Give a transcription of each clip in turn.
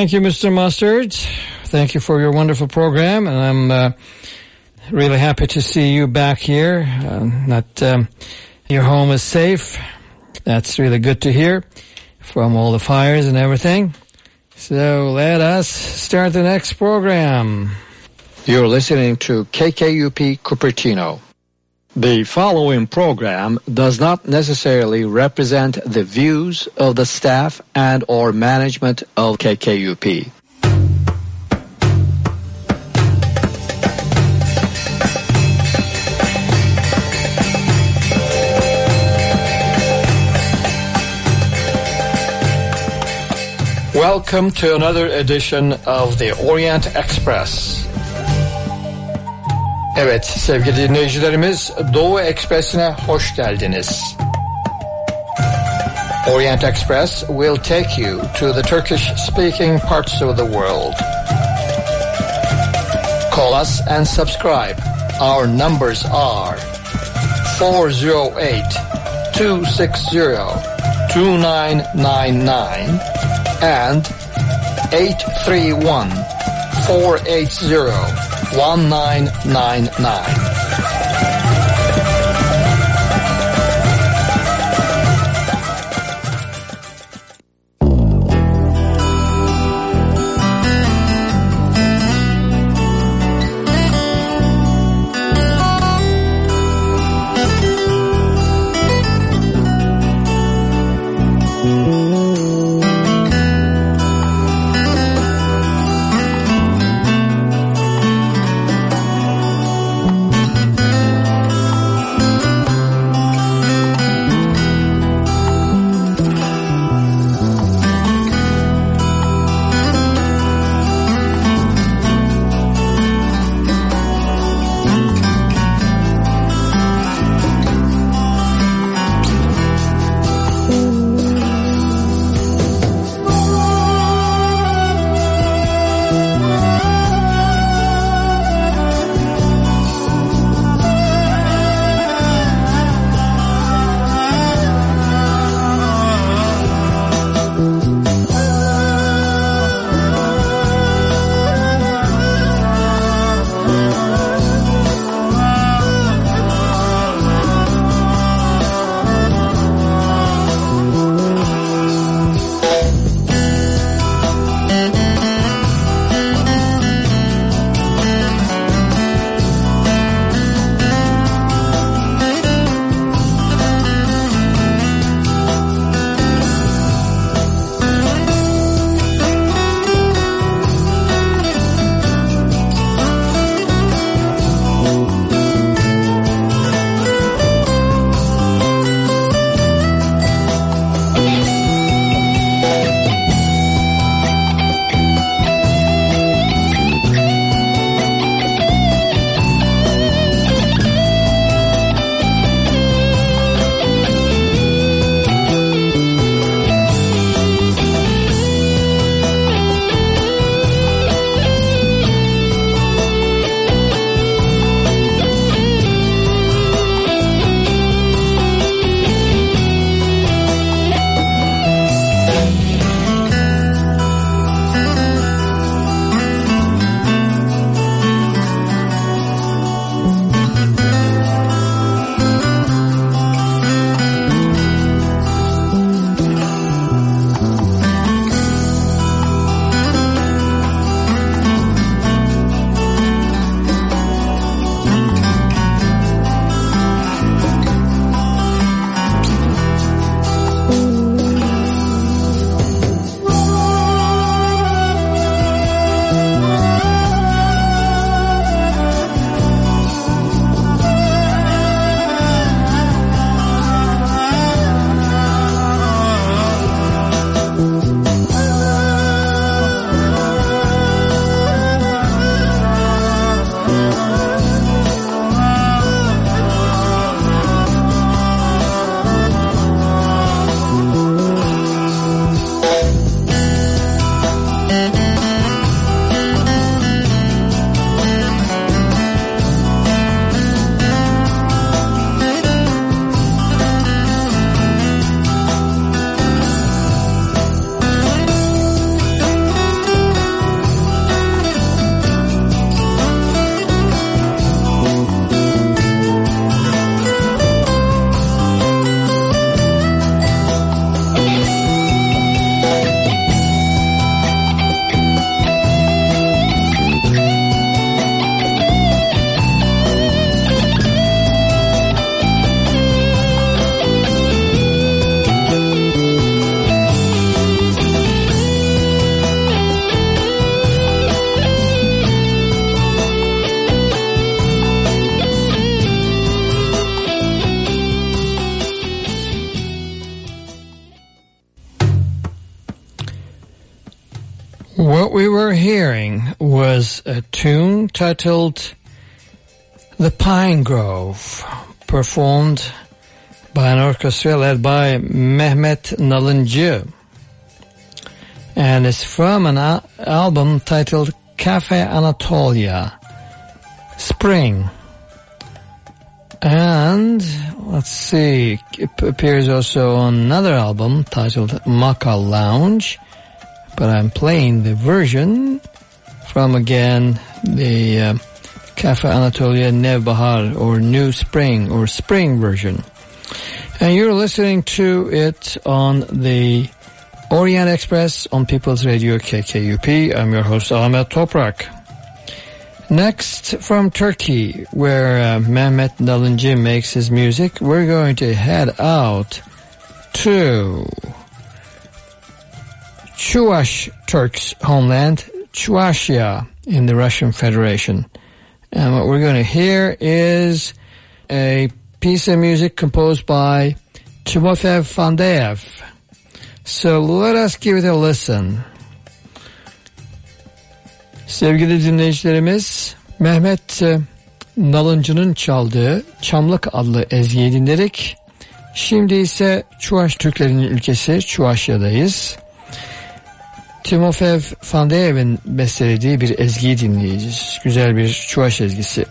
Thank you, Mr. Mustard. Thank you for your wonderful program, and I'm uh, really happy to see you back here. Uh, that um, your home is safe. That's really good to hear from all the fires and everything. So let us start the next program. You're listening to KKUP Cupertino. The following program does not necessarily represent the views of the staff and or management of KKUP. Welcome to another edition of the Orient Express. Evet sevgili dinleyicilerimiz Doğu Ekspresi'ne hoş geldiniz. Orient Express will take you to the Turkish speaking parts of the world. Call us and subscribe. Our numbers are 408 260 2999 and 831 480 1999. A tune titled The Pine Grove, performed by an orchestra led by Mehmet Nalıncı. And it's from an al- album titled Cafe Anatolia, Spring. And let's see, it appears also on another album titled Maka Lounge, but I'm playing the version from again the uh, Cafe Anatolia Nevbahar or New Spring or Spring version. And you're listening to it on the Orient Express on People's Radio KKUP. I'm your host Ahmet Toprak. Next, from Turkey, where uh, Mehmet Nalıncı makes his music, we're going to head out to Chuvash Turks' homeland, Chuvashia in the Russian Federation. And what we're going to hear is a piece of music composed by Timofey Fandeev. So let us give it a listen. Sevgili dinleyicilerimiz, Mehmet e, Nalıncı'nın çaldığı Çamlık adlı ezgiyi dinledik. Şimdi ise Çuvaş Türklerinin ülkesi Çuvaşya'dayız. Timofey Fandeev'in bestelediği bir ezgiyi dinleyeceğiz. Güzel bir Çuvaş ezgisi.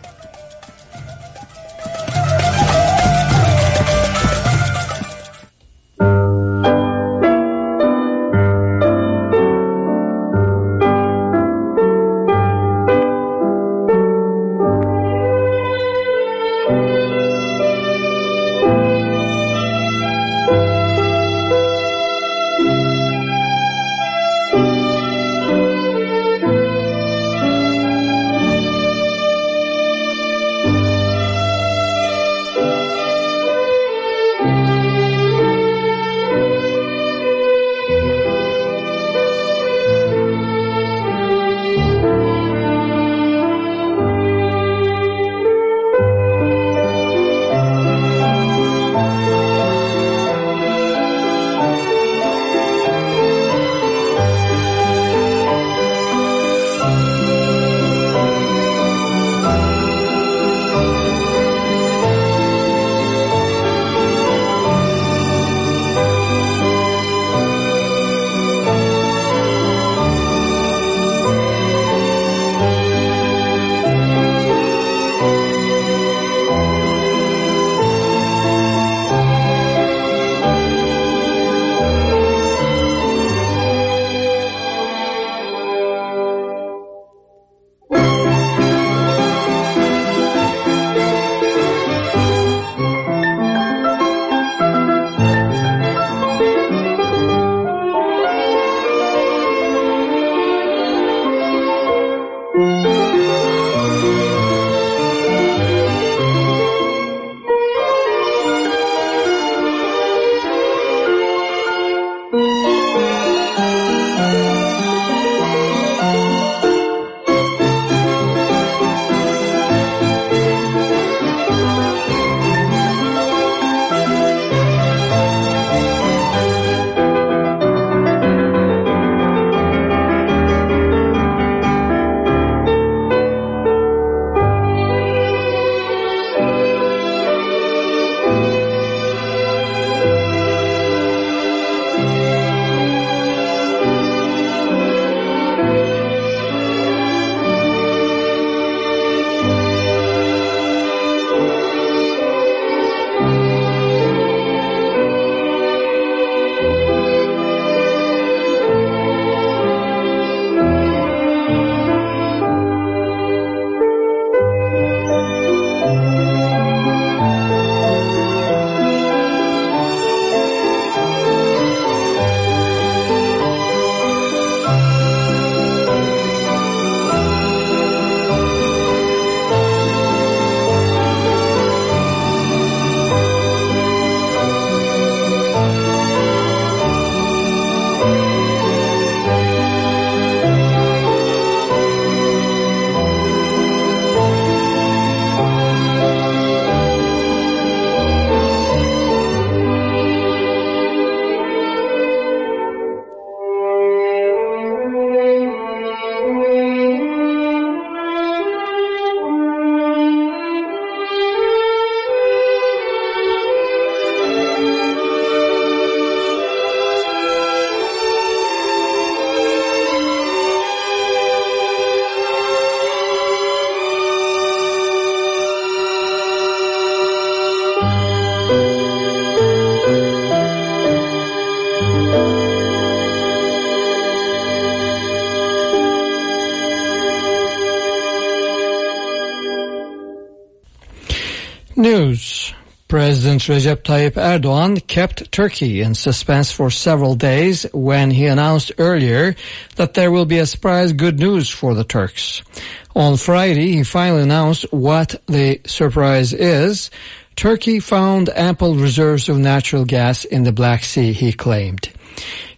President Recep Tayyip Erdogan kept Turkey in suspense for several days when he announced earlier that there will be a surprise good news for the Turks. On Friday, he finally announced what the surprise is. Turkey found ample reserves of natural gas in the Black Sea, he claimed.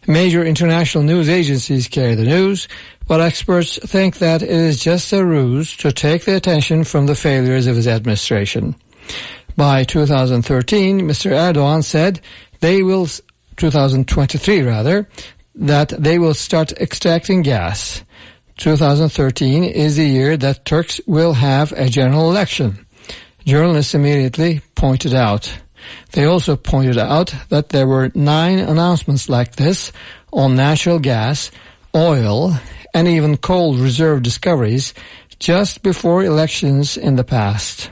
Major international news agencies carry the news, but experts think that it is just a ruse to take the attention from the failures of his administration. By 2013, Mr. Erdogan said they will, 2023 rather, that they will start extracting gas. 2013 is the year that Turks will have a general election. Journalists immediately pointed out. They also pointed out that there were nine announcements like this on natural gas, oil, and even coal reserve discoveries just before elections in the past.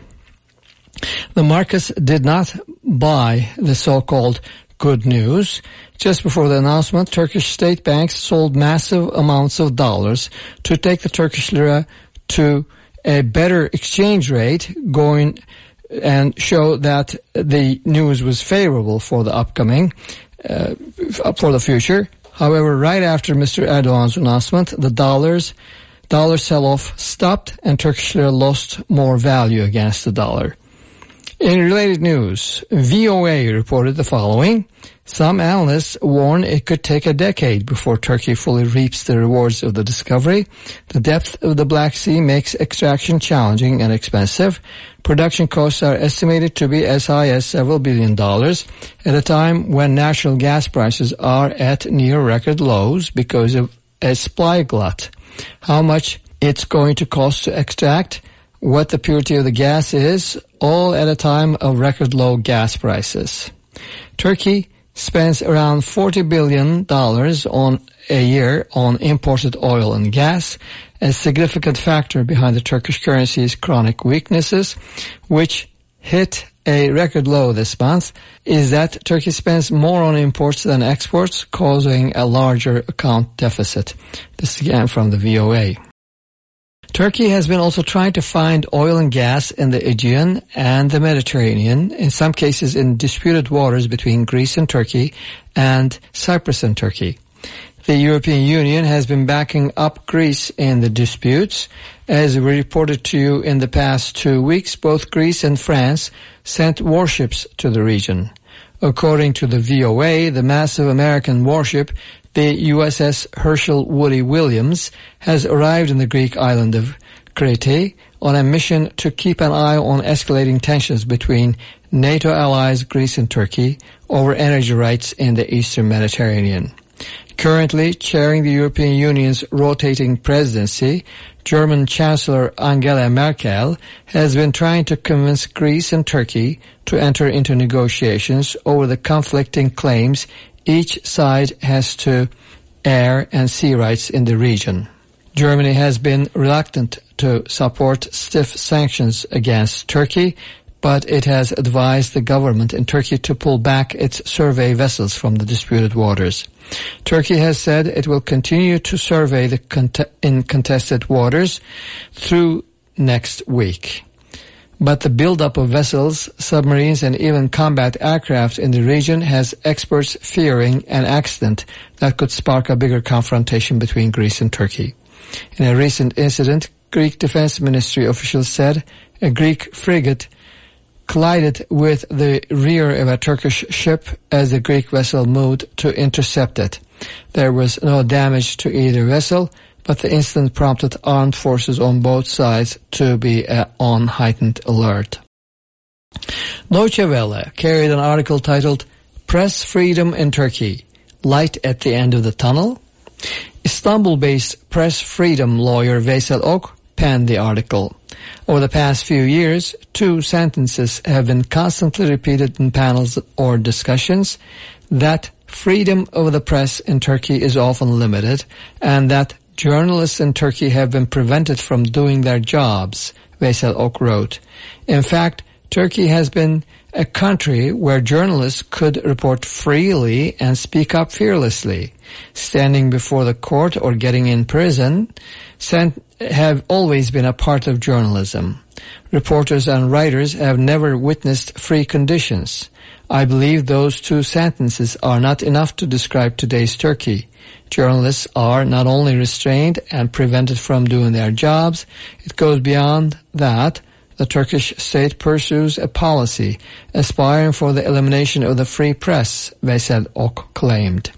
The markets did not buy the so-called good news. Just before the announcement, Turkish state banks sold massive amounts of dollars to take the Turkish lira to a better exchange rate going and show that the news was favorable for the upcoming, uh, for the future. However, right after Mr. Erdogan's announcement, the dollars, dollar sell-off stopped and Turkish lira lost more value against the dollar. In related news, VOA reported the following. Some analysts warn it could take a decade before Turkey fully reaps the rewards of the discovery. The depth of the Black Sea makes extraction challenging and expensive. Production costs are estimated to be as high as several billion dollars at a time when natural gas prices are at near record lows because of a supply glut. How much it's going to cost to extract what the purity of the gas is, all at a time of record low gas prices. Turkey spends around $40 billion on a year on imported oil and gas, a significant factor behind the Turkish currency's chronic weaknesses, which hit a record low this month, is that Turkey spends more on imports than exports, causing a larger account deficit. This is again from the VOA. Turkey has been also trying to find oil and gas in the Aegean and the Mediterranean, in some cases in disputed waters between Greece and Turkey and Cyprus and Turkey. The European Union has been backing up Greece in the disputes. As we reported to you in the past two weeks, both Greece and France sent warships to the region. According to the VOA, the massive American warship the USS Herschel Woody Williams has arrived in the Greek island of Crete on a mission to keep an eye on escalating tensions between NATO allies Greece and Turkey over energy rights in the eastern Mediterranean. Currently chairing the European Union's rotating presidency, German Chancellor Angela Merkel has been trying to convince Greece and Turkey to enter into negotiations over the conflicting claims each side has to air and sea rights in the region. Germany has been reluctant to support stiff sanctions against Turkey, but it has advised the government in Turkey to pull back its survey vessels from the disputed waters. Turkey has said it will continue to survey the cont in contested waters through next week. But the buildup of vessels, submarines, and even combat aircraft in the region has experts fearing an accident that could spark a bigger confrontation between Greece and Turkey. In a recent incident, Greek Defense Ministry officials said a Greek frigate collided with the rear of a Turkish ship as the Greek vessel moved to intercept it. There was no damage to either vessel, but the incident prompted armed forces on both sides to be uh, on heightened alert. Deutsche Welle carried an article titled Press Freedom in Turkey, Light at the End of the Tunnel. Istanbul-based press freedom lawyer Veysel Ok penned the article. Over the past few years, two sentences have been constantly repeated in panels or discussions that freedom of the press in Turkey is often limited and that Journalists in Turkey have been prevented from doing their jobs, Veysel Ok wrote. In fact, Turkey has been a country where journalists could report freely and speak up fearlessly. Standing before the court or getting in prison have always been a part of journalism. Reporters and writers have never witnessed free conditions. I believe those two sentences are not enough to describe today's Turkey. Journalists are not only restrained and prevented from doing their jobs, it goes beyond that the Turkish state pursues a policy aspiring for the elimination of the free press, Veysel Ok claimed.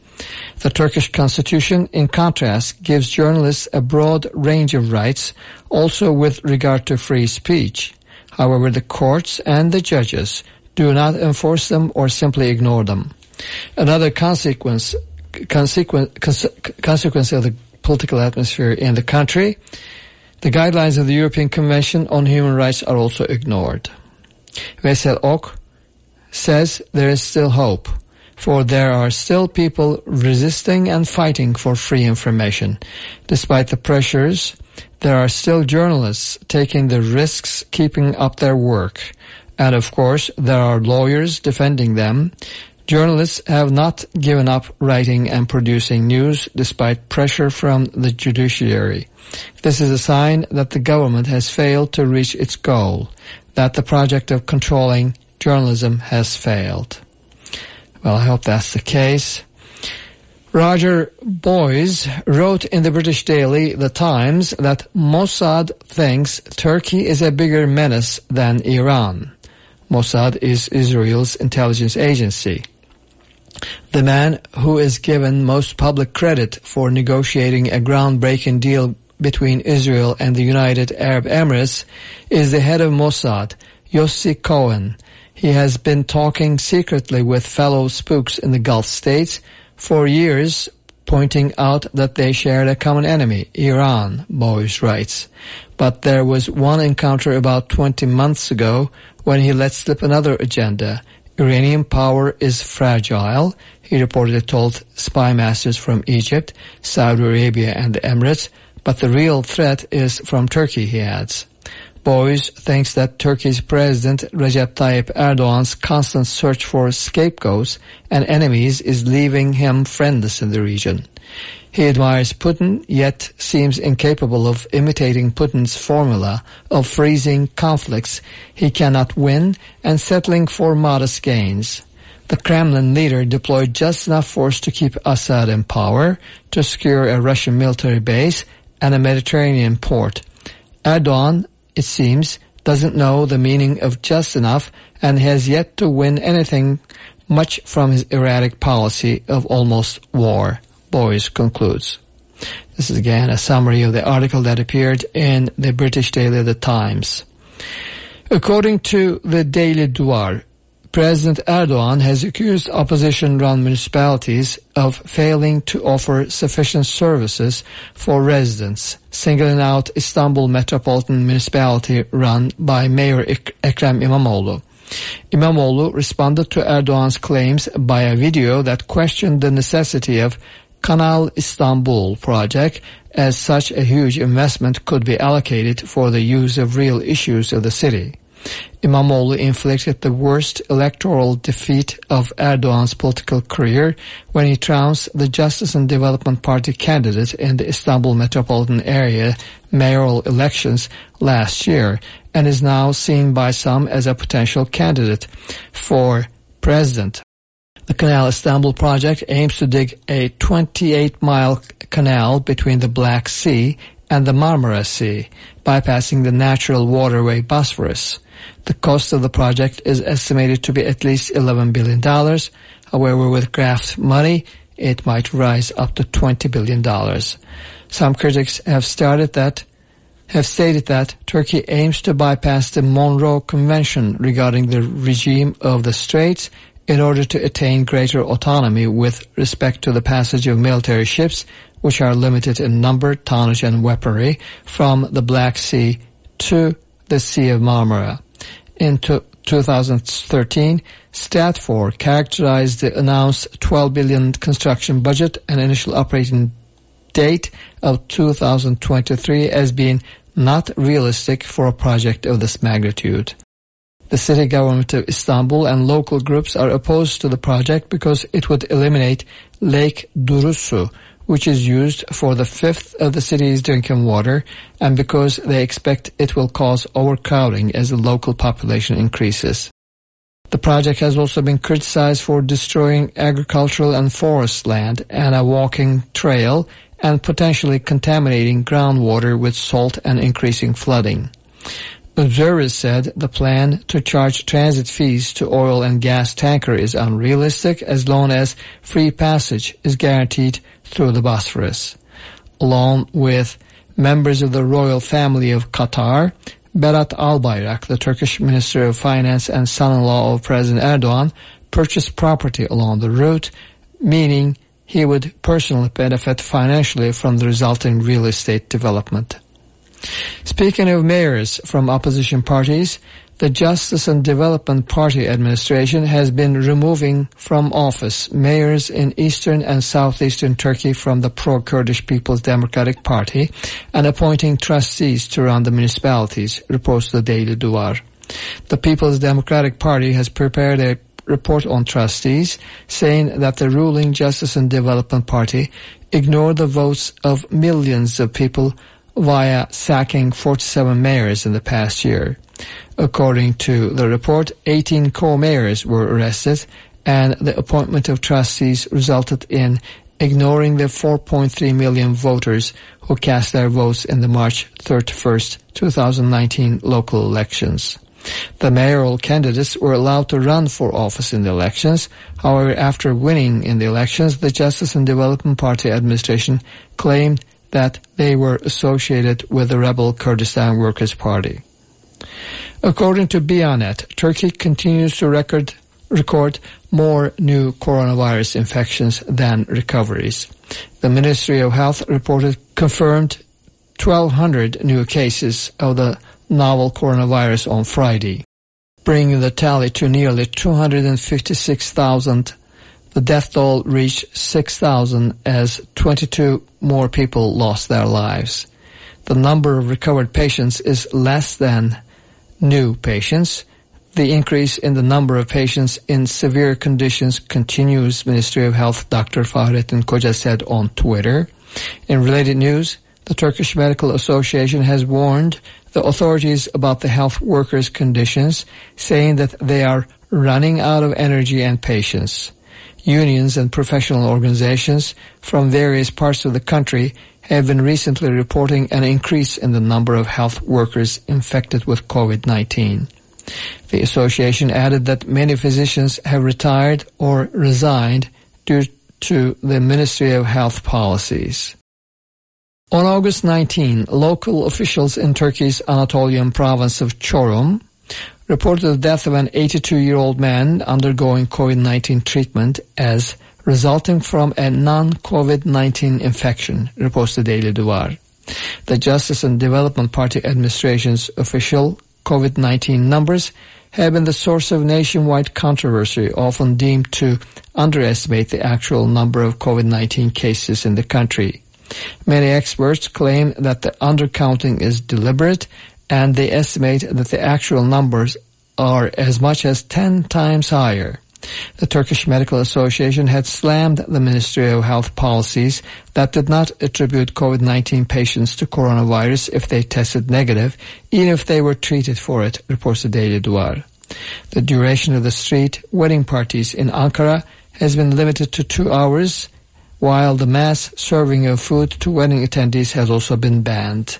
The Turkish constitution, in contrast, gives journalists a broad range of rights, also with regard to free speech. However, the courts and the judges do not enforce them or simply ignore them. Another consequence, consequence, consequence of the political atmosphere in the country the guidelines of the European Convention on Human Rights are also ignored. Veysel Ok says there is still hope, for there are still people resisting and fighting for free information. Despite the pressures, there are still journalists taking the risks keeping up their work. And of course, there are lawyers defending them. Journalists have not given up writing and producing news despite pressure from the judiciary. This is a sign that the government has failed to reach its goal, that the project of controlling journalism has failed. Well, I hope that's the case. Roger Boyes wrote in the British daily The Times that Mossad thinks Turkey is a bigger menace than Iran. Mossad is Israel's intelligence agency. The man who is given most public credit for negotiating a groundbreaking deal between Israel and the United Arab Emirates is the head of Mossad, Yossi Cohen. He has been talking secretly with fellow spooks in the Gulf states for years, pointing out that they shared a common enemy, Iran, Boyes writes. But there was one encounter about 20 months ago when he let slip another agenda. Iranian power is fragile, he reportedly told spy masters from Egypt, Saudi Arabia and the Emirates, but the real threat is from Turkey, he adds. Boyes thinks that Turkey's President Recep Tayyip Erdogan's constant search for scapegoats and enemies is leaving him friendless in the region. He admires Putin, yet seems incapable of imitating Putin's formula of freezing conflicts he cannot win and settling for modest gains. The Kremlin leader deployed just enough force to keep Assad in power, to secure a Russian military base, and a Mediterranean port. Erdogan, it seems, doesn't know the meaning of just enough and has yet to win anything much from his erratic policy of almost war, Boyes concludes. This is again a summary of the article that appeared in the British daily The Times. According to the Daily Duvar, President Erdogan has accused opposition-run municipalities of failing to offer sufficient services for residents, singling out Istanbul Metropolitan Municipality run by Mayor Ekrem İmamoğlu. İmamoğlu responded to Erdogan's claims by a video that questioned the necessity of Kanal Istanbul project as such a huge investment could be allocated for the use of real issues of the city. İmamoğlu inflicted the worst electoral defeat of Erdogan's political career when he trounced the Justice and Development Party candidate in the Istanbul metropolitan area mayoral elections last year and is now seen by some as a potential candidate for president. The Canal Istanbul project aims to dig a 28-mile canal between the Black Sea and the Marmara Sea, bypassing the natural waterway Bosphorus. The cost of the project is estimated to be at least $11 billion. However, with graft money, it might rise up to $20 billion. Some critics have started that have stated that Turkey aims to bypass the Montreux Convention regarding the regime of the Straits in order to attain greater autonomy with respect to the passage of military ships, which are limited in number, tonnage, and weaponry, from the Black Sea to the Sea of Marmara in 2013, Stratfor characterized the announced 12 billion construction budget and initial operating date of 2023 as being not realistic for a project of this magnitude. The city government of Istanbul and local groups are opposed to the project because it would eliminate Lake Durusu, which is used for the fifth of the city's drinking water, and because they expect it will cause overcrowding as the local population increases. The project has also been criticized for destroying agricultural and forest land and a walking trail and potentially contaminating groundwater with salt and increasing flooding. Observers said the plan to charge transit fees to oil and gas tanker is unrealistic as long as free passage is guaranteed through the Bosphorus. Along with members of the royal family of Qatar, Berat Albayrak, the Turkish Minister of Finance and son-in-law of President Erdogan, purchased property along the route, meaning he would personally benefit financially from the resulting real estate development. Speaking of mayors from opposition parties, the Justice and Development Party administration has been removing from office mayors in eastern and southeastern Turkey from the pro-Kurdish People's Democratic Party and appointing trustees to run the municipalities, reports the Daily Duvar. The People's Democratic Party has prepared a report on trustees saying that the ruling Justice and Development Party ignored the votes of millions of people via sacking 47 mayors in the past year. According to the report, 18 co-mayors were arrested and the appointment of trustees resulted in ignoring the 4.3 million voters who cast their votes in the March 31st, 2019 local elections. The mayoral candidates were allowed to run for office in the elections. However, after winning in the elections, the Justice and Development Party administration claimed that they were associated with the rebel Kurdistan Workers' Party. According to Bianet, Turkey continues to record record more new coronavirus infections than recoveries. The Ministry of Health reported confirmed 1,200 new cases of the novel coronavirus on Friday, bringing the tally to nearly 256,000 the death toll reached 6,000 as 22 more people lost their lives. The number of recovered patients is less than new patients. The increase in the number of patients in severe conditions continues, Ministry of Health Dr. Fahrettin Koca said on Twitter. In related news, the Turkish Medical Association has warned the authorities about the health workers' conditions, saying that they are running out of energy and patience unions and professional organizations from various parts of the country have been recently reporting an increase in the number of health workers infected with COVID-19. The association added that many physicians have retired or resigned due to the Ministry of Health policies. On August 19, local officials in Turkey's Anatolian province of Çorum reported the death of an 82-year-old man undergoing COVID-19 treatment as resulting from a non-COVID-19 infection, reports the Daily Duvar. The Justice and Development Party administration's official COVID-19 numbers have been the source of nationwide controversy, often deemed to underestimate the actual number of COVID-19 cases in the country. Many experts claim that the undercounting is deliberate and they estimate that the actual numbers are as much as 10 times higher. The Turkish Medical Association had slammed the Ministry of Health policies that did not attribute COVID-19 patients to coronavirus if they tested negative, even if they were treated for it, reports the Daily Duvar. The duration of the street wedding parties in Ankara has been limited to two hours, while the mass serving of food to wedding attendees has also been banned,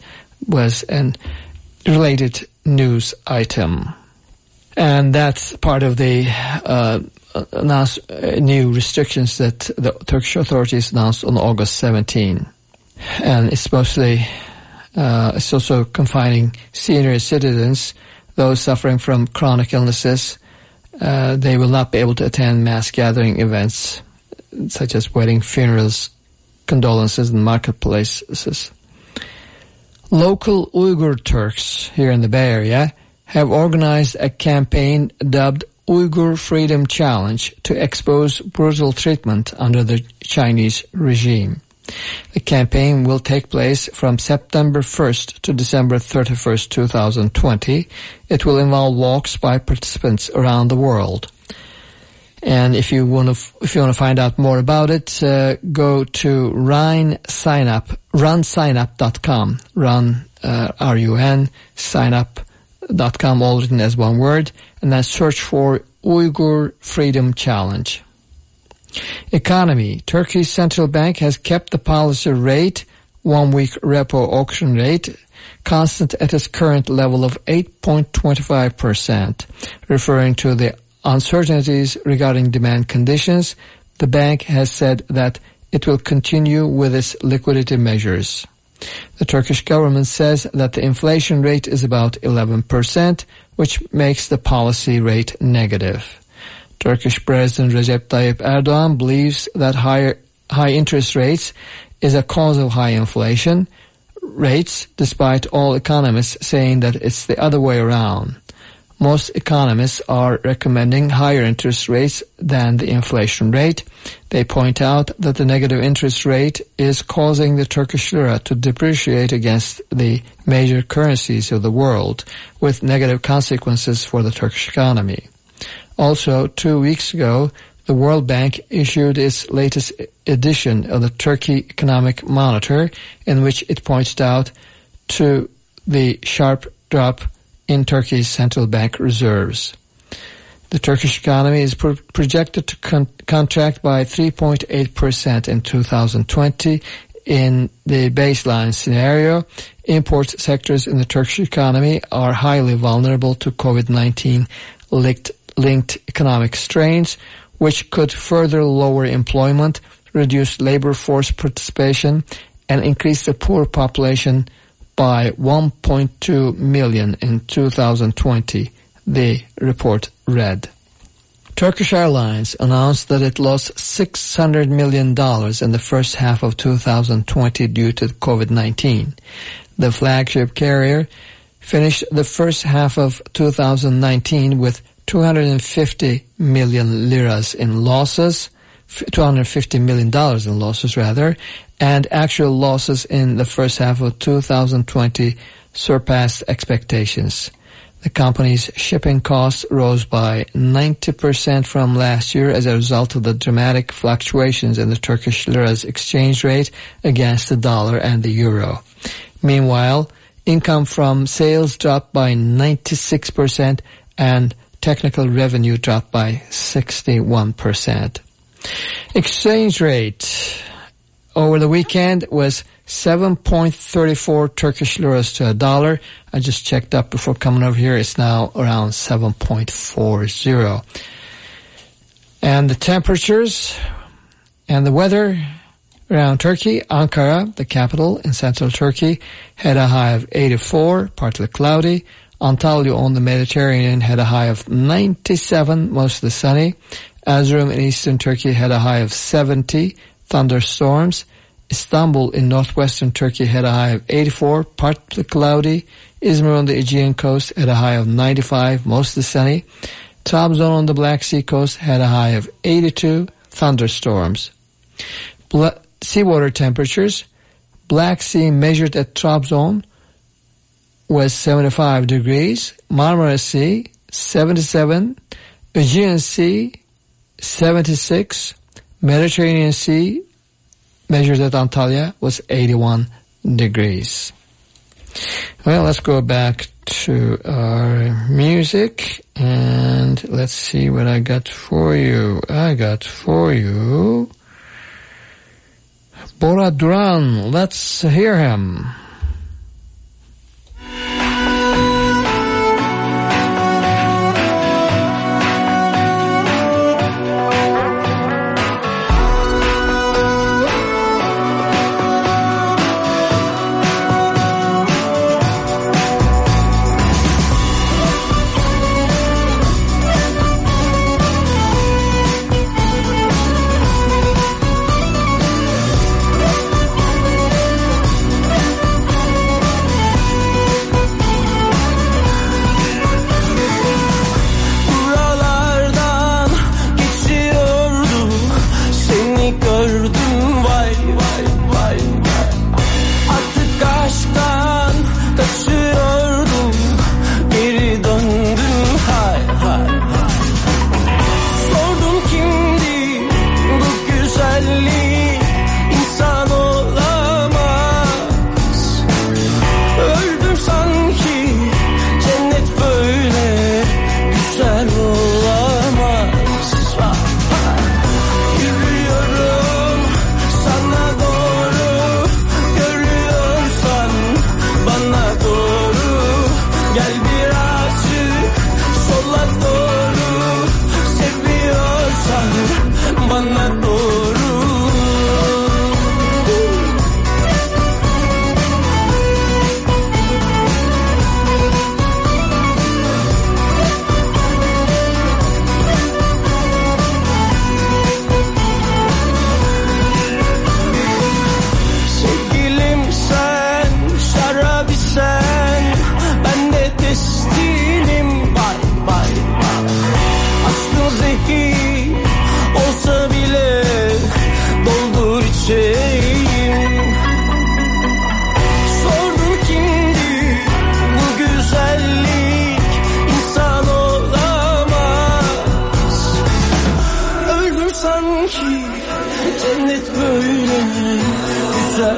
was an related news item. And that's part of the uh, announced, uh, new restrictions that the Turkish authorities announced on August 17. And it's mostly, uh, it's also confining senior citizens, those suffering from chronic illnesses. Uh, they will not be able to attend mass gathering events such as wedding, funerals, condolences, and marketplaces. Local Uyghur Turks here in the Bay Area have organized a campaign dubbed Uyghur Freedom Challenge to expose brutal treatment under the Chinese regime. The campaign will take place from September 1st to December 31st, 2020. It will involve walks by participants around the world. And if you want to, if you want to find out more about it, uh, go to Rhine sign up, runsignup.com, run, uh, R-U-N, signup.com, all written as one word, and then search for Uyghur Freedom Challenge. Economy. Turkey's central bank has kept the policy rate, one week repo auction rate, constant at its current level of 8.25%, referring to the uncertainties regarding demand conditions, the bank has said that it will continue with its liquidity measures. The Turkish government says that the inflation rate is about 11%, which makes the policy rate negative. Turkish President Recep Tayyip Erdogan believes that higher, high interest rates is a cause of high inflation rates, despite all economists saying that it's the other way around. Most economists are recommending higher interest rates than the inflation rate. They point out that the negative interest rate is causing the Turkish lira to depreciate against the major currencies of the world, with negative consequences for the Turkish economy. Also, two weeks ago, the World Bank issued its latest edition of the Turkey Economic Monitor, in which it pointed out to the sharp drop in Turkey's central bank reserves. The Turkish economy is pro projected to con contract by 3.8% in 2020 in the baseline scenario. Import sectors in the Turkish economy are highly vulnerable to COVID-19 linked, linked economic strains, which could further lower employment, reduce labor force participation, and increase the poor population by 1.2 million in 2020, the report read. Turkish Airlines announced that it lost $600 million in the first half of 2020 due to COVID-19. The flagship carrier finished the first half of 2019 with 250 million liras in losses, 250 million dollars in losses rather, and actual losses in the first half of 2020 surpassed expectations. The company's shipping costs rose by 90% from last year as a result of the dramatic fluctuations in the Turkish lira's exchange rate against the dollar and the euro. Meanwhile, income from sales dropped by 96% and technical revenue dropped by 61%. Exchange rate over the weekend was 7.34 Turkish liras to a dollar. I just checked up before coming over here. It's now around 7.40. And the temperatures and the weather around Turkey, Ankara, the capital in central Turkey, had a high of 84, partly cloudy. Antalya on the Mediterranean had a high of 97, mostly sunny. Erzurum in eastern Turkey had a high of 70, thunderstorms. Istanbul in northwestern Turkey had a high of 84, partly cloudy. Izmir on the Aegean coast had a high of 95, mostly sunny. Trabzon on the Black Sea coast had a high of 82, thunderstorms. Bla seawater temperatures. Black Sea measured at Trabzon was 75 degrees. Marmara Sea, 77. Aegean Sea, 76. Mediterranean Sea, measured at Antalya, was 81 degrees. Well, let's go back to our music and let's see what I got for you. I got for you Bora Duran. Let's hear him.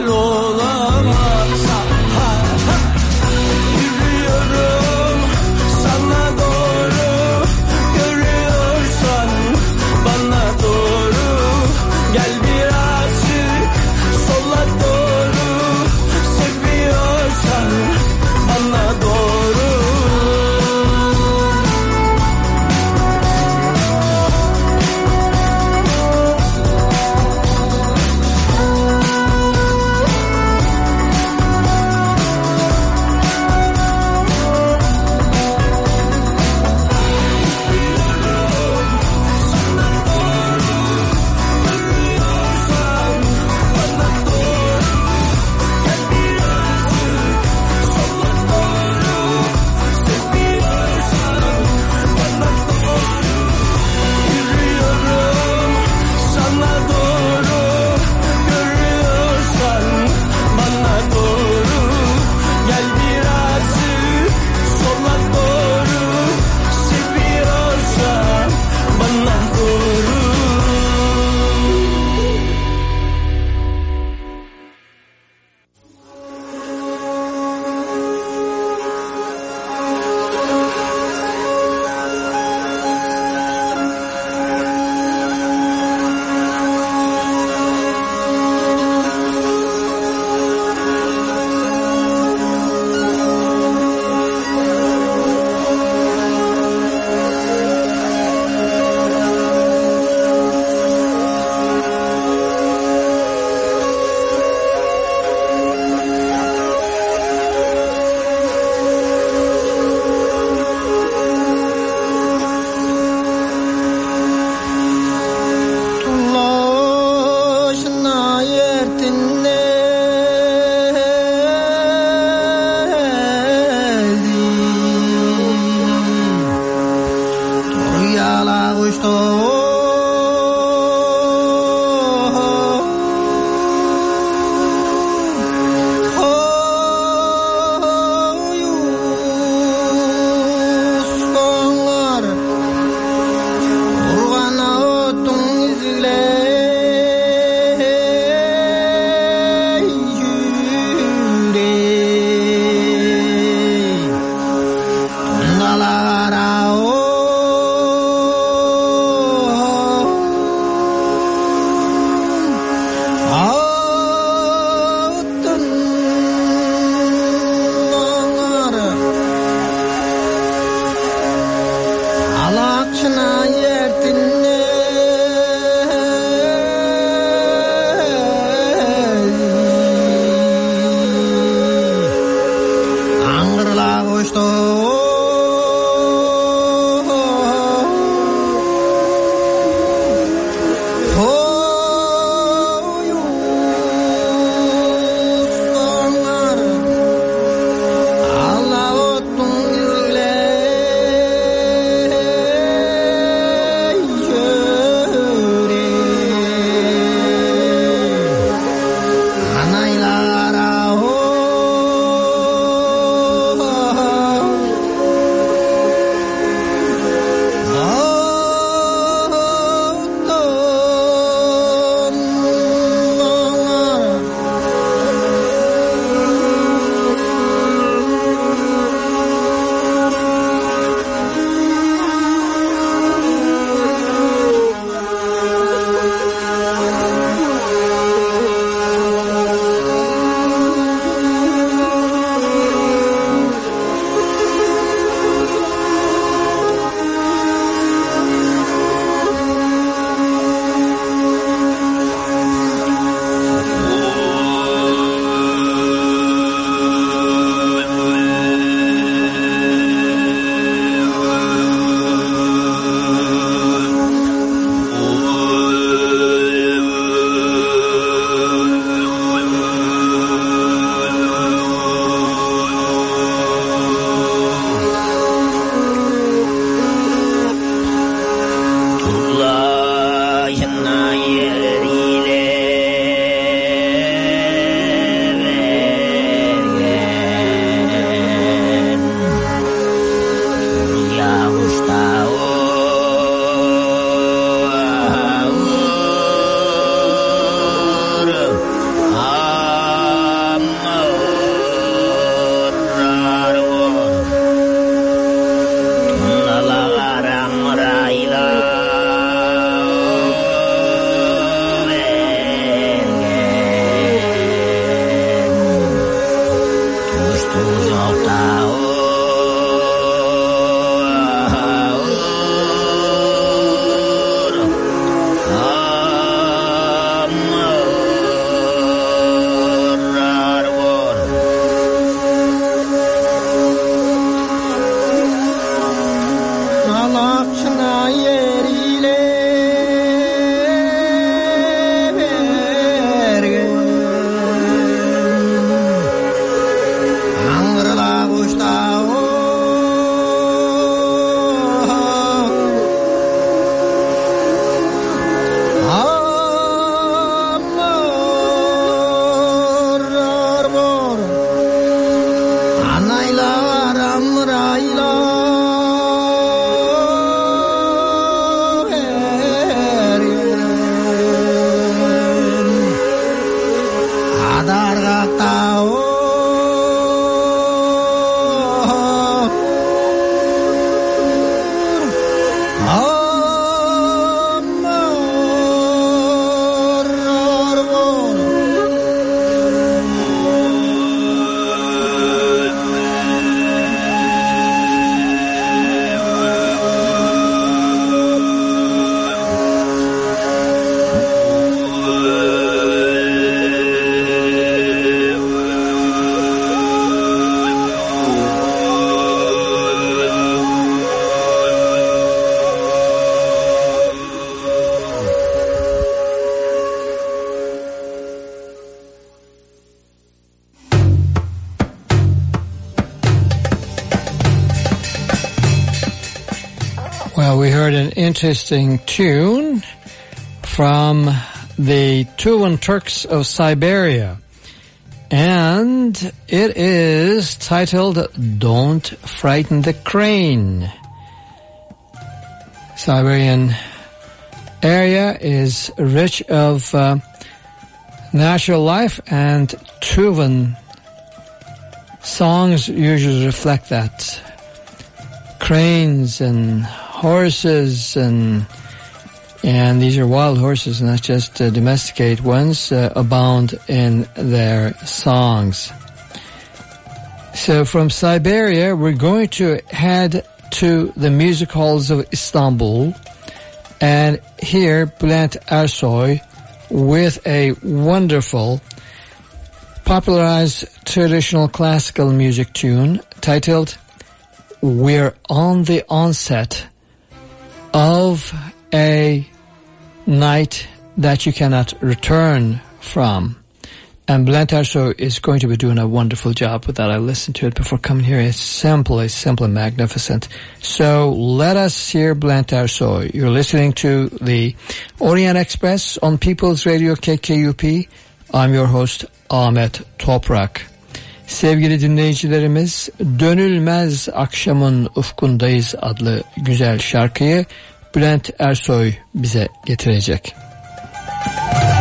落。 하나의 interesting tune from the Tuvan Turks of Siberia. And it is titled Don't Frighten the Crane. Siberian area is rich of uh, natural life and Tuvan songs usually reflect that. Cranes and horses and and these are wild horses, and not just uh, domesticated ones, uh, abound in their songs. So from Siberia, we're going to head to the music halls of Istanbul and hear Bülent Ersoy with a wonderful popularized traditional classical music tune titled We're on the Onset of a Night that You Cannot Return From. And Ersoy is going to be doing a wonderful job with that. I listened to it before coming here. It's simply, simply magnificent. So let us hear Ersoy. You're listening to the Orient Express on People's Radio KKUP. I'm your host Ahmet Toprak. Sevgili dinleyicilerimiz, Dönülmez Akşamın Ufkundayız adlı güzel şarkıyı Bülent Ersoy bize getirecek. Dönülmez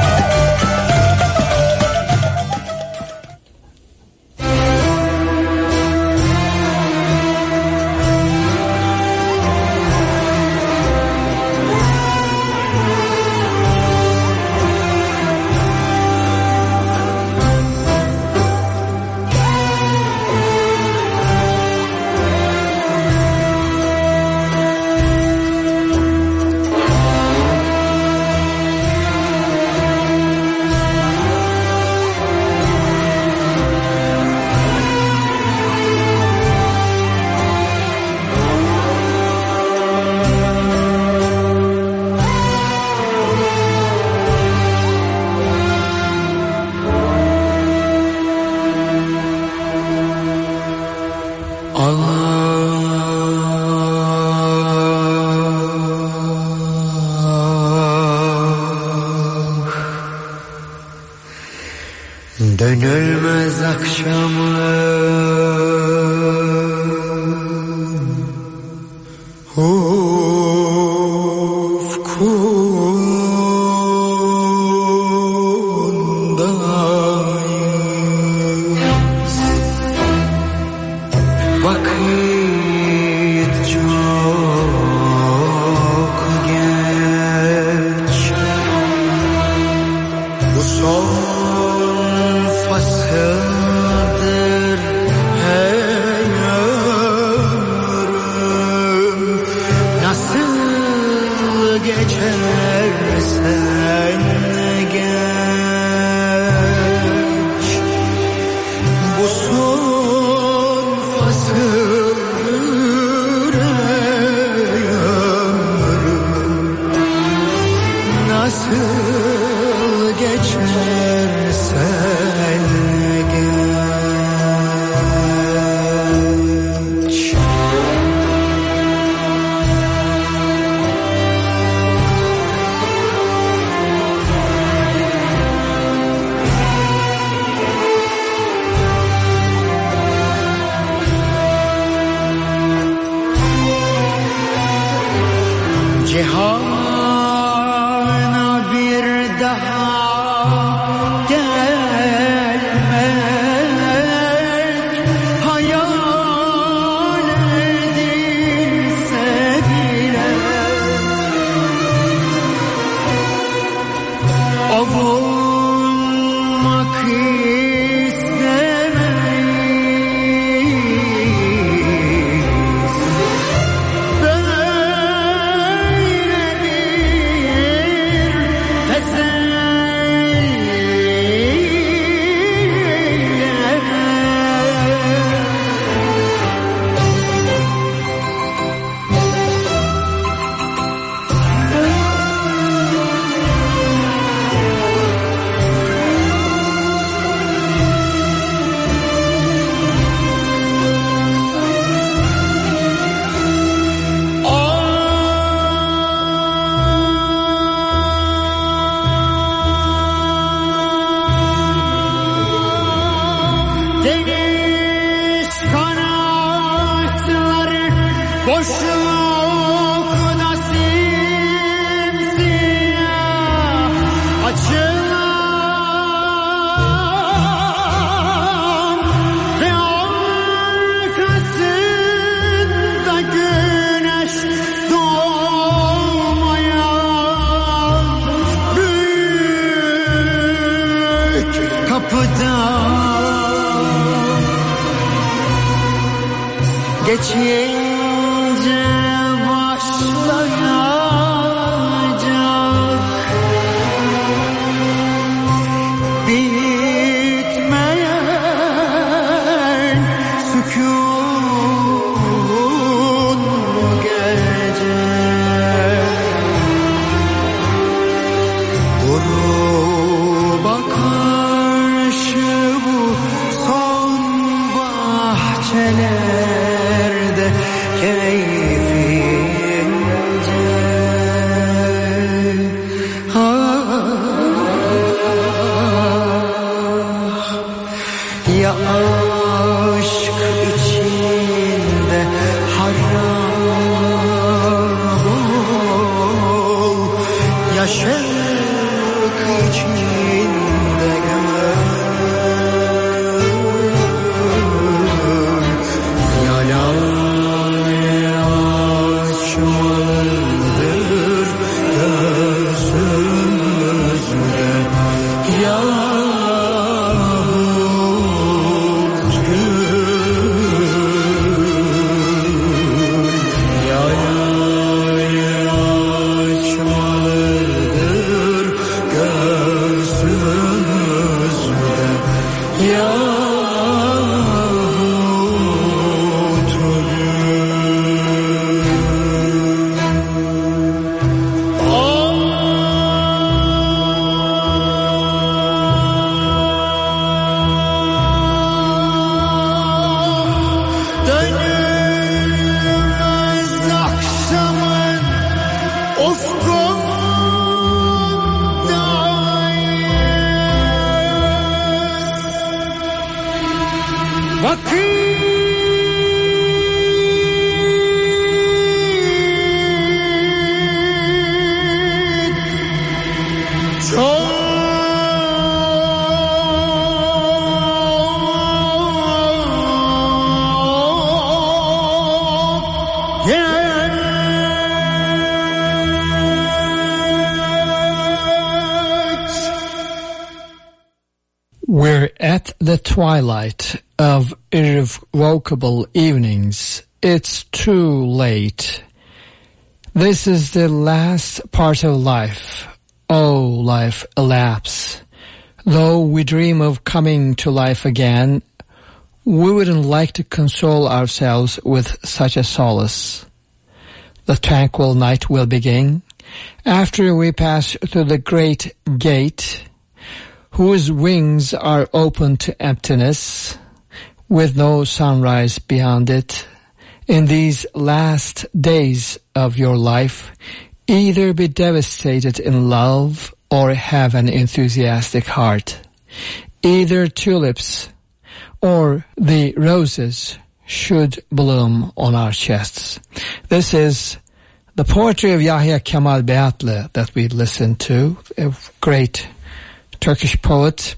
twilight of irrevocable evenings. It's too late. This is the last part of life. Oh, life elapse. Though we dream of coming to life again, we wouldn't like to console ourselves with such a solace. The tranquil night will begin after we pass through the great gate whose wings are open to emptiness, with no sunrise beyond it. In these last days of your life, either be devastated in love or have an enthusiastic heart. Either tulips or the roses should bloom on our chests. This is the poetry of Yahya Kemal Beyatlı that we listened to, a great Turkish poet,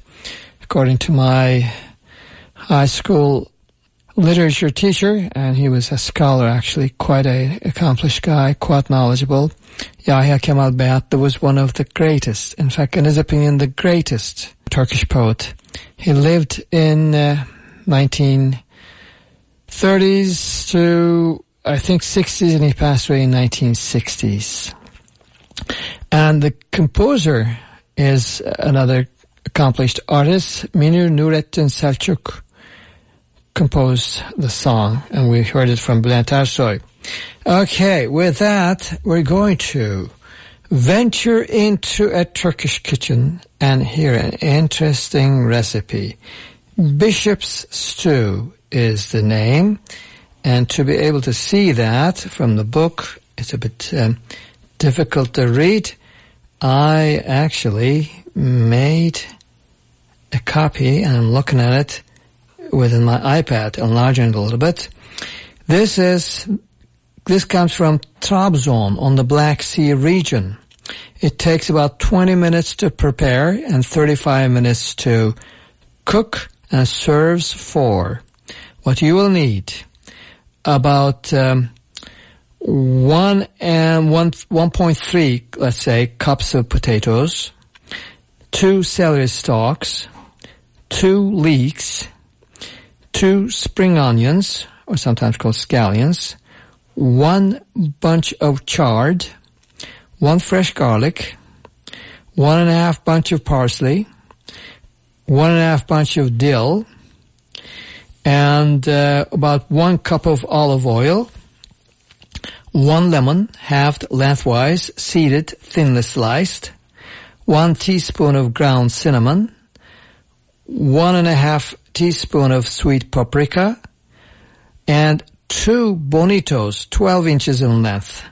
according to my high school literature teacher, and he was a scholar actually, quite a accomplished guy, quite knowledgeable. Yahya Kemal Beyatlı was one of the greatest, in fact, in his opinion, the greatest Turkish poet. He lived in uh, 1930s to I think 60s, and he passed away in 1960s. And the composer is another accomplished artist, Münir Nurettin Selçuk, composed the song, and we heard it from Bülent Ersoy. Okay, with that, we're going to venture into a Turkish kitchen and hear an interesting recipe. Bishop's Stew is the name, and to be able to see that from the book, it's a bit um, difficult to read. I actually made a copy and I'm looking at it within my iPad, enlarging it a little bit. This is This comes from Trabzon on the Black Sea region. It takes about 20 minutes to prepare and 35 minutes to cook and serves for what you will need about um, one and one 1.3 let's say cups of potatoes two celery stalks two leeks two spring onions or sometimes called scallions one bunch of chard one fresh garlic one and a half bunch of parsley one and a half bunch of dill and uh, about one cup of olive oil, one lemon, halved lengthwise, seeded, thinly sliced, one teaspoon of ground cinnamon, one and a half teaspoon of sweet paprika, and two bonitos, 12 inches in length.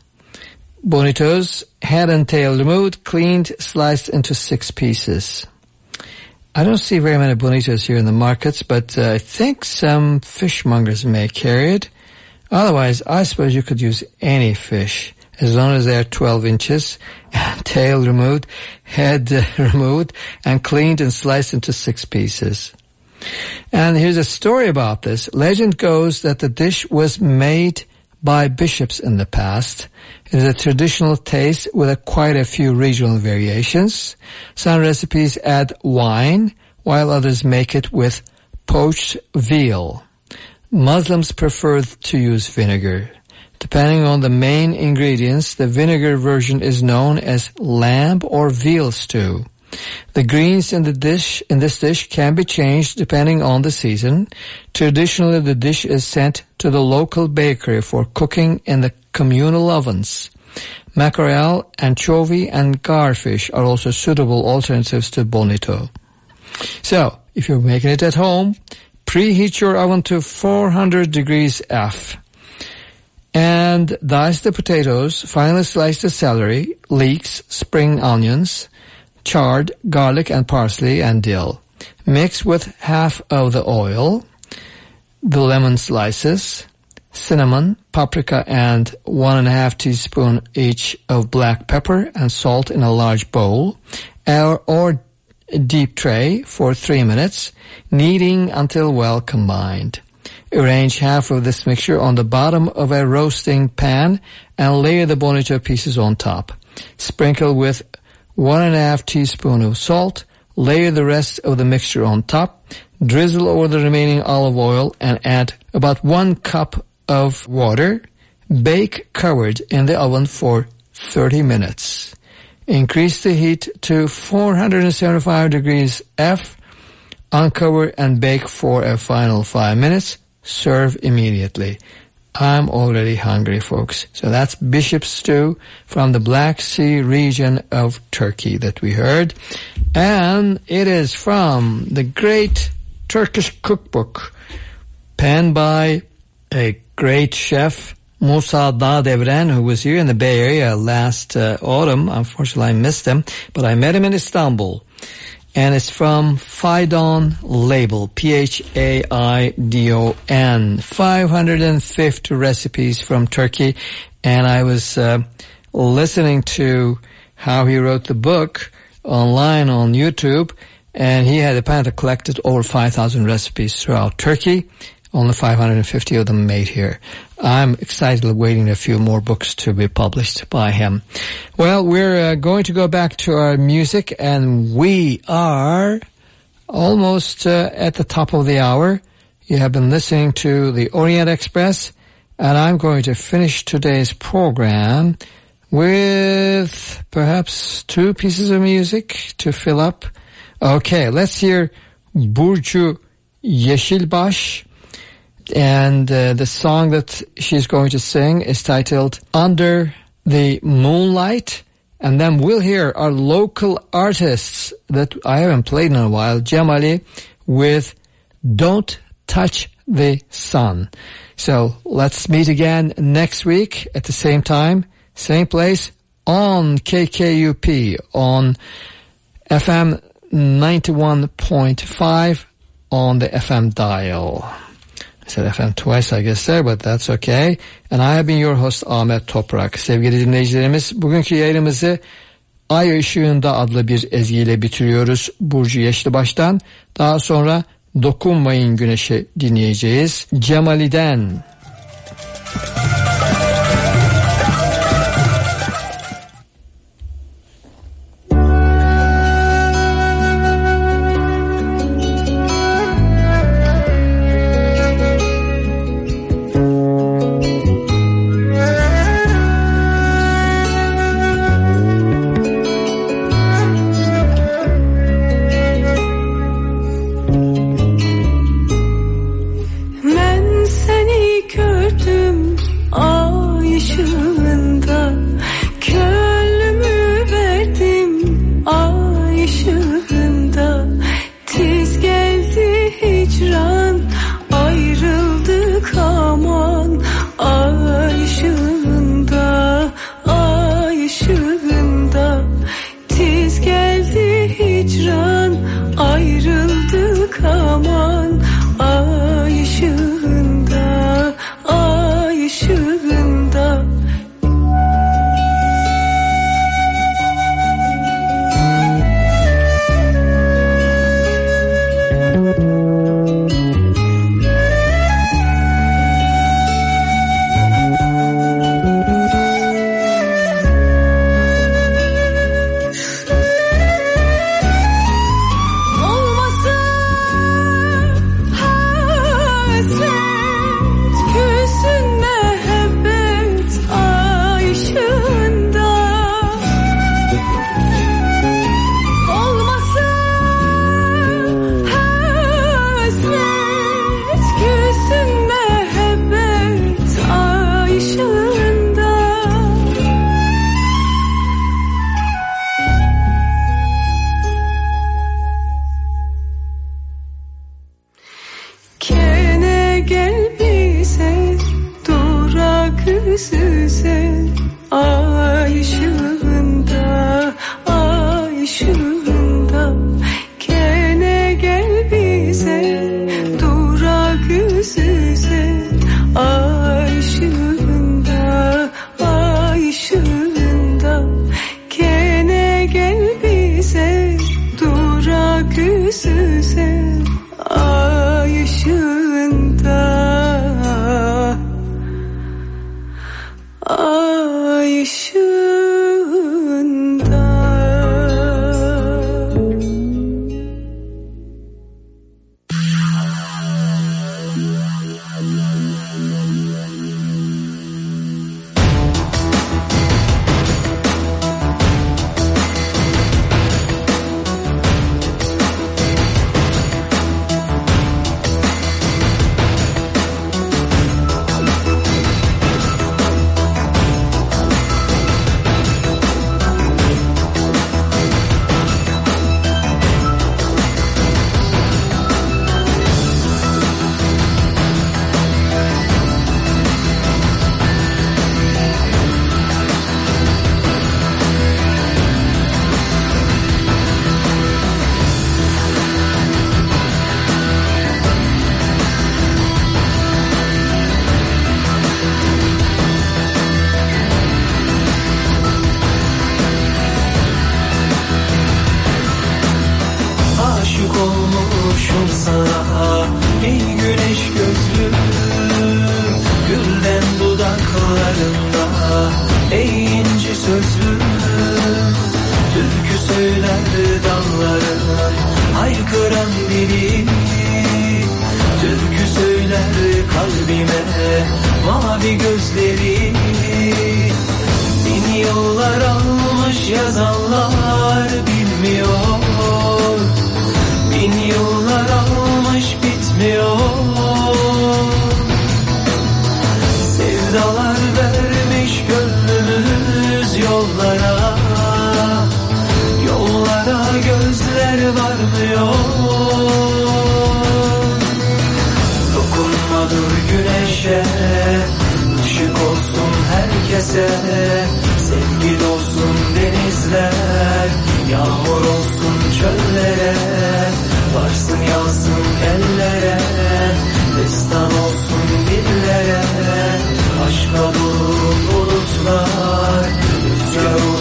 Bonitos, head and tail removed, cleaned, sliced into six pieces. I don't see very many bonitos here in the markets, but uh, I think some fishmongers may carry it. Otherwise, I suppose you could use any fish as long as they're 12 inches, tail removed, head removed, and cleaned and sliced into six pieces. And here's a story about this. Legend goes that the dish was made by bishops in the past. It is a traditional taste with a, quite a few regional variations. Some recipes add wine, while others make it with poached veal. Muslims prefer to use vinegar. Depending on the main ingredients, the vinegar version is known as lamb or veal stew. The greens in the dish in this dish can be changed depending on the season. Traditionally, the dish is sent to the local bakery for cooking in the communal ovens. Mackerel, anchovy, and garfish are also suitable alternatives to bonito. So, if you're making it at home, preheat your oven to 400 degrees F and dice the potatoes, finely slice the celery, leeks, spring onions, chard, garlic and parsley and dill. Mix with half of the oil, the lemon slices, cinnamon, paprika and one and a half teaspoon each of black pepper and salt in a large bowl or, or deep tray for three minutes, kneading until well combined. Arrange half of this mixture on the bottom of a roasting pan and layer the bonito pieces on top. Sprinkle with one and a half teaspoon of salt, layer the rest of the mixture on top, drizzle over the remaining olive oil and add about one cup of water. Bake covered in the oven for 30 minutes. Increase the heat to 475 degrees F. Uncover and bake for a final five minutes. Serve immediately. I'm already hungry, folks. So that's bishop stew from the Black Sea region of Turkey that we heard. And it is from the great Turkish cookbook penned by a great chef, Musa Dağdeviren, who was here in the Bay Area last uh, autumn. Unfortunately, I missed him, but I met him in Istanbul and it's from Phaidon Label, P-H-A-I-D-O-N. 550 recipes from Turkey, and I was uh, listening to how he wrote the book online on YouTube, and he had apparently collected over 5,000 recipes throughout Turkey, only 550 of them made here. I'm excitedly waiting a few more books to be published by him. Well, we're uh, going to go back to our music and we are almost uh, at the top of the hour. You have been listening to the Orient Express and I'm going to finish today's program with perhaps two pieces of music to fill up. Okay, let's hear Burcu Yeşilbaş and uh, the song that she's going to sing is titled Under the Moonlight. And then we'll hear our local artists that I haven't played in a while, Cemali, with Don't Touch the Sun. So let's meet again next week at the same time, same place on KKUP on FM 91.5 on the FM dial. Said FM twice I guess there but that's okay. And I have been your host Ahmet Toprak. Sevgili dinleyicilerimiz bugünkü yayınımızı Ay Işığında adlı bir ezgiyle bitiriyoruz Burcu Yeşlibaş'tan. Daha sonra Dokunmayın Güneşe dinleyeceğiz. Cemali'den. Müzik to me. Haber var? Dokunma dur güneşe Işık olsun herkese. Sevgi dolsun denizler Yağmur olsun çöllere. Varsın yağsın ellere Destan olsun dillere. Aşkla dolu bulutlar Rüzgar